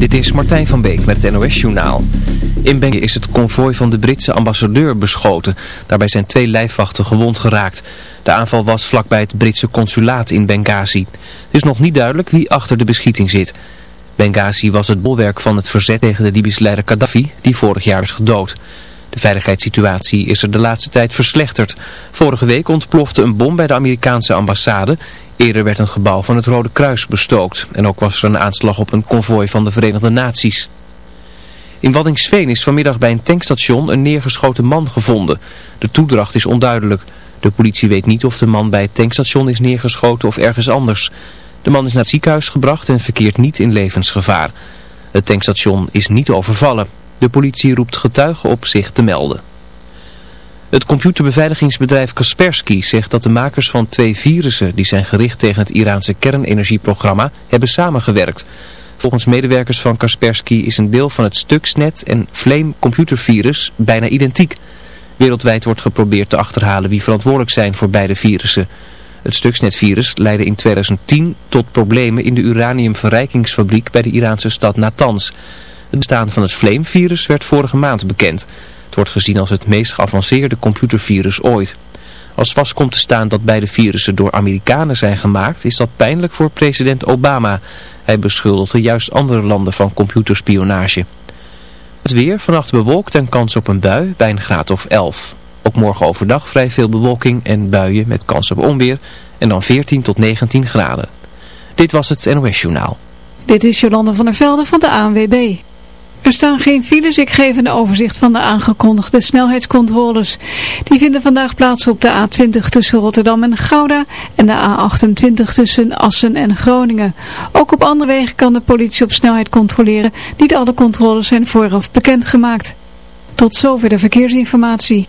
Dit is Martijn van Beek met het NOS-journaal. In Benghazi is het konvooi van de Britse ambassadeur beschoten. Daarbij zijn twee lijfwachten gewond geraakt. De aanval was vlakbij het Britse consulaat in Benghazi. Het is nog niet duidelijk wie achter de beschieting zit. Benghazi was het bolwerk van het verzet tegen de Libische leider Gaddafi, die vorig jaar is gedood. De veiligheidssituatie is er de laatste tijd verslechterd. Vorige week ontplofte een bom bij de Amerikaanse ambassade. Eerder werd een gebouw van het Rode Kruis bestookt. En ook was er een aanslag op een konvooi van de Verenigde Naties. In Waddingsveen is vanmiddag bij een tankstation een neergeschoten man gevonden. De toedracht is onduidelijk. De politie weet niet of de man bij het tankstation is neergeschoten of ergens anders. De man is naar het ziekenhuis gebracht en verkeert niet in levensgevaar. Het tankstation is niet overvallen. De politie roept getuigen op zich te melden. Het computerbeveiligingsbedrijf Kaspersky zegt dat de makers van twee virussen die zijn gericht tegen het Iraanse kernenergieprogramma hebben samengewerkt. Volgens medewerkers van Kaspersky is een deel van het Stuxnet en Flame computervirus bijna identiek. Wereldwijd wordt geprobeerd te achterhalen wie verantwoordelijk zijn voor beide virussen. Het Stuxnet-virus leidde in 2010 tot problemen in de uraniumverrijkingsfabriek bij de Iraanse stad Natanz. Het bestaan van het Flame-virus werd vorige maand bekend. Het wordt gezien als het meest geavanceerde computervirus ooit. Als vast komt te staan dat beide virussen door Amerikanen zijn gemaakt, is dat pijnlijk voor president Obama. Hij beschuldigde juist andere landen van computerspionage. Het weer, vannacht bewolkt en kans op een bui bij een graad of 11. Ook morgen overdag vrij veel bewolking en buien met kans op onweer en dan 14 tot 19 graden. Dit was het NOS Journaal. Dit is Jolanda van der Velde van de ANWB. Er staan geen files, ik geef een overzicht van de aangekondigde snelheidscontroles. Die vinden vandaag plaats op de A20 tussen Rotterdam en Gouda en de A28 tussen Assen en Groningen. Ook op andere wegen kan de politie op snelheid controleren. Niet alle controles zijn vooraf bekendgemaakt. Tot zover de verkeersinformatie.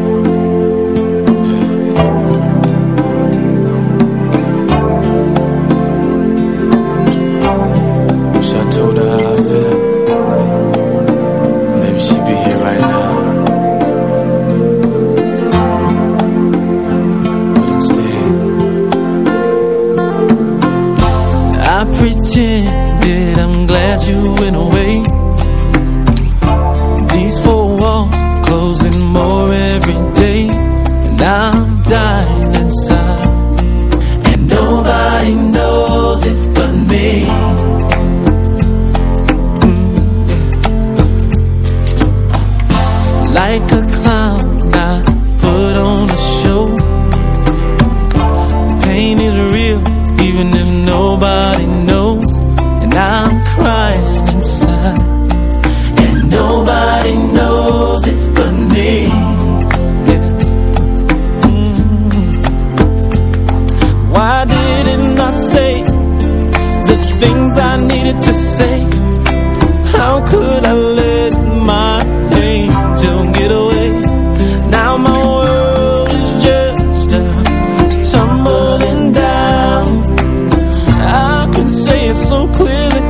It so clearly,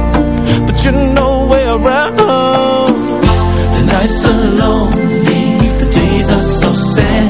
but you're nowhere around. The nights are lonely, the days are so sad,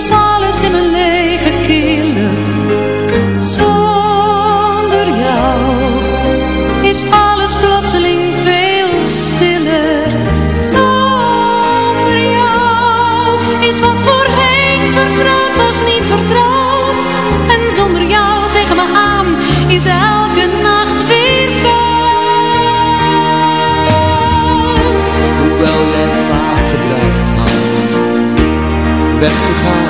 Is alles in mijn leven killer. Zonder jou is alles plotseling veel stiller. Zonder jou is wat voorheen vertrouwd was niet vertrouwd. En zonder jou tegen me aan is elke nacht weer koud. Hoewel jij vaak gedreigd had weg te gaan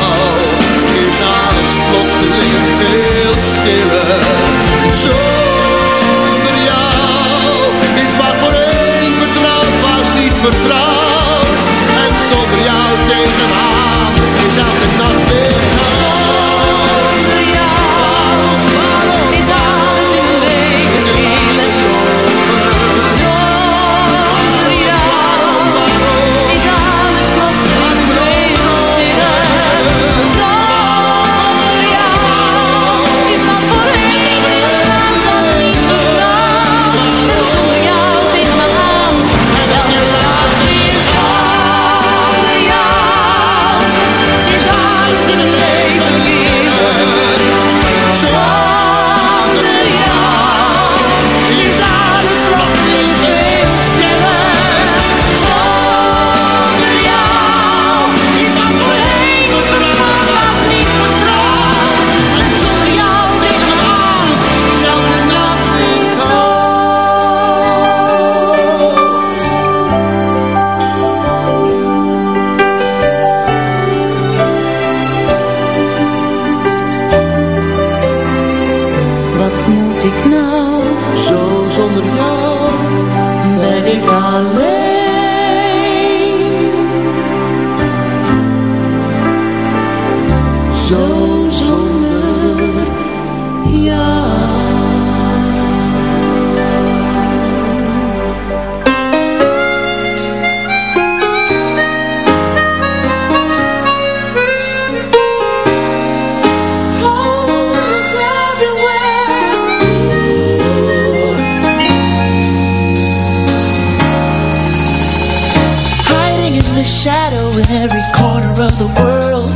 in every corner of the world.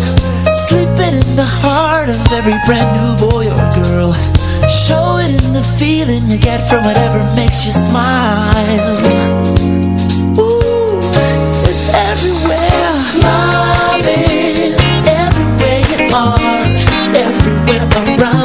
Sleeping in the heart of every brand new boy or girl. Show it in the feeling you get from whatever makes you smile. Ooh, it's everywhere. Love is everywhere you are Everywhere around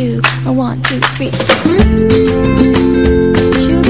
two, a to Sugar.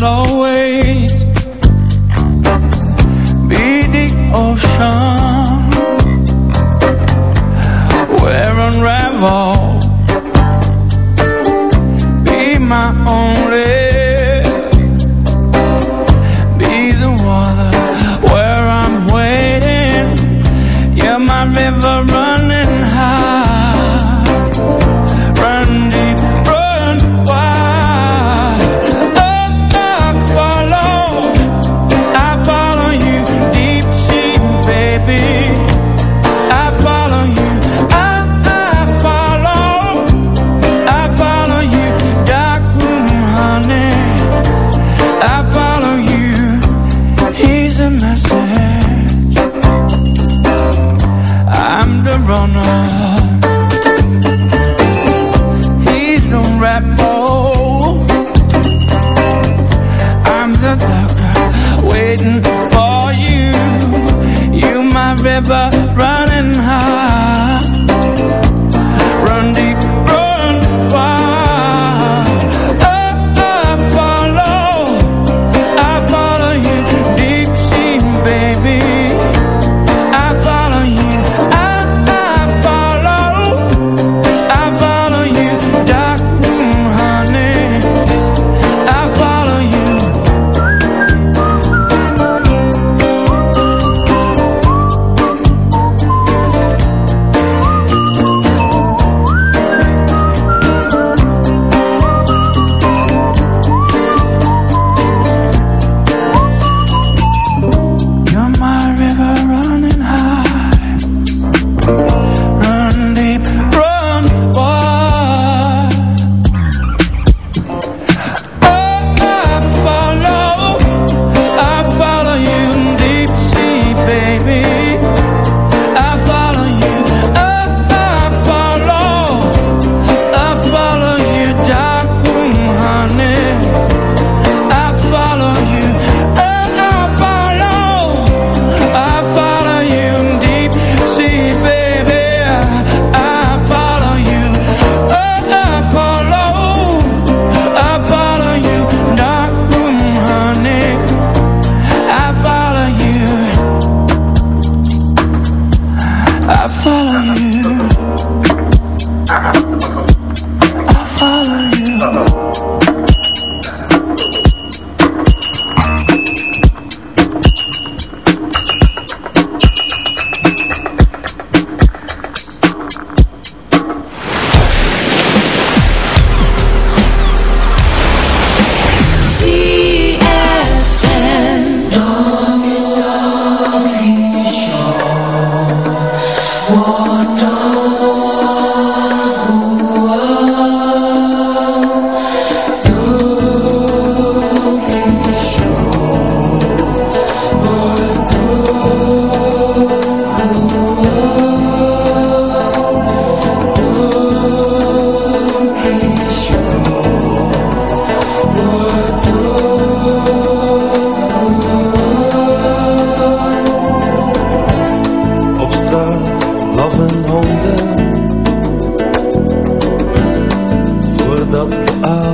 not always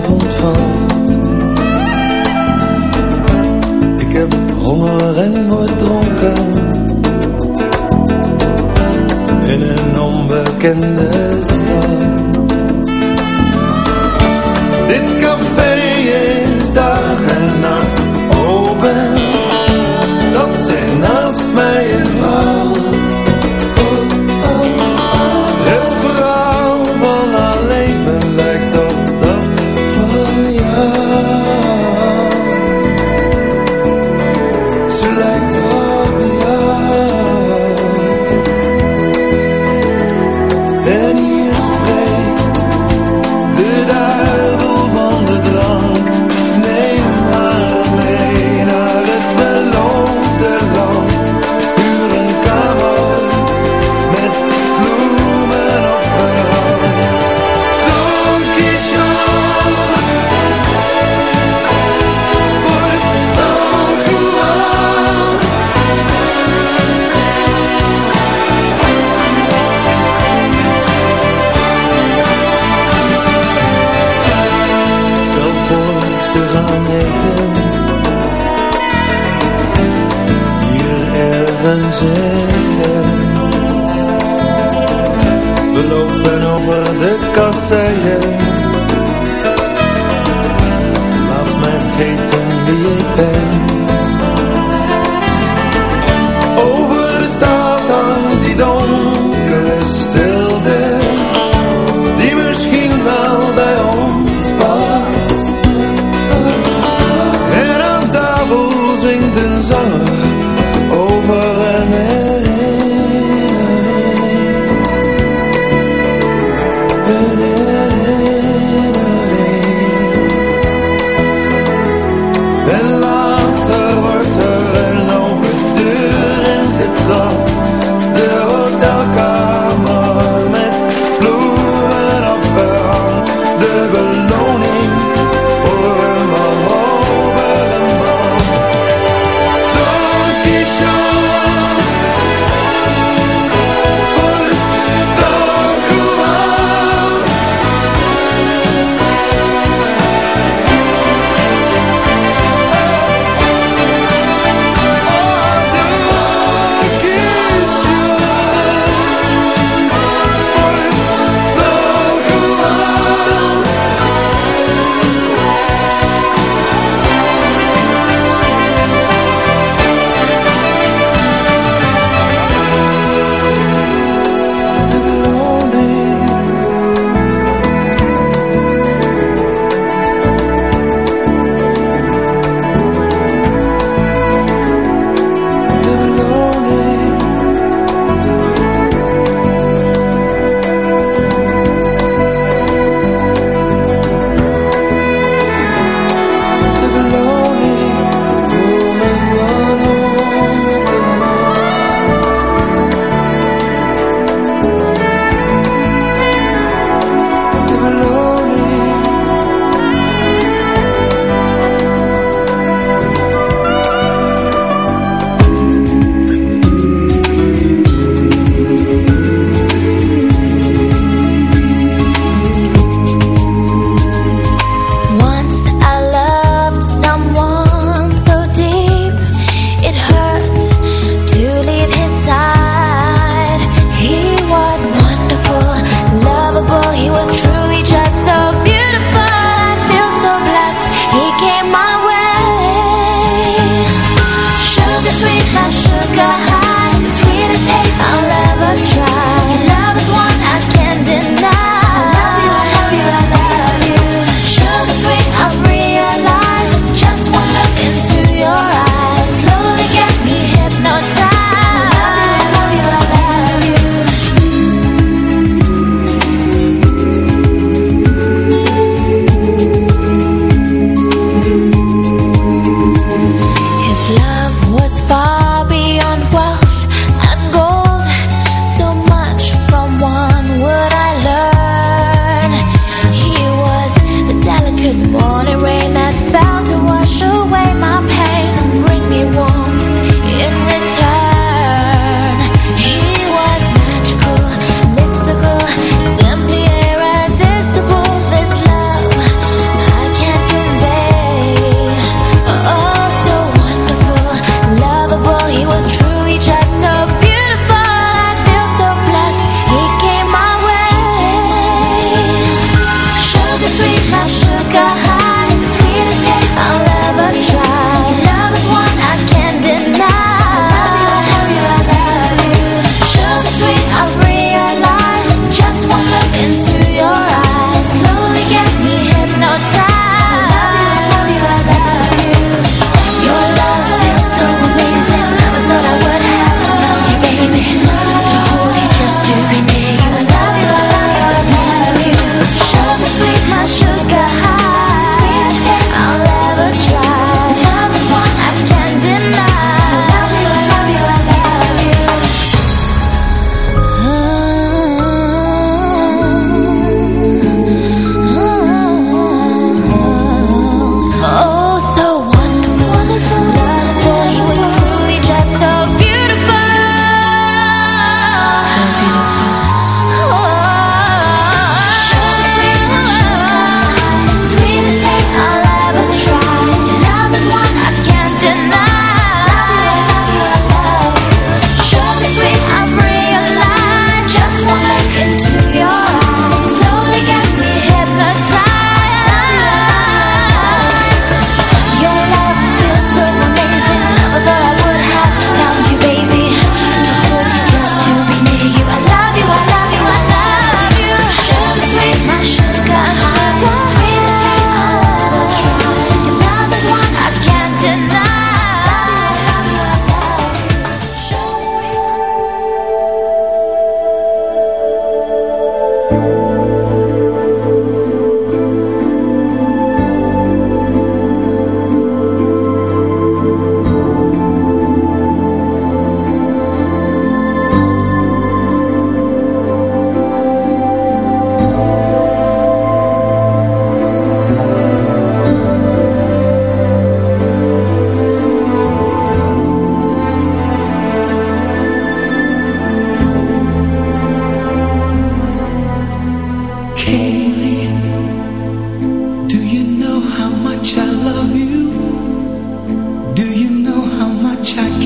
风头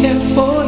care for you.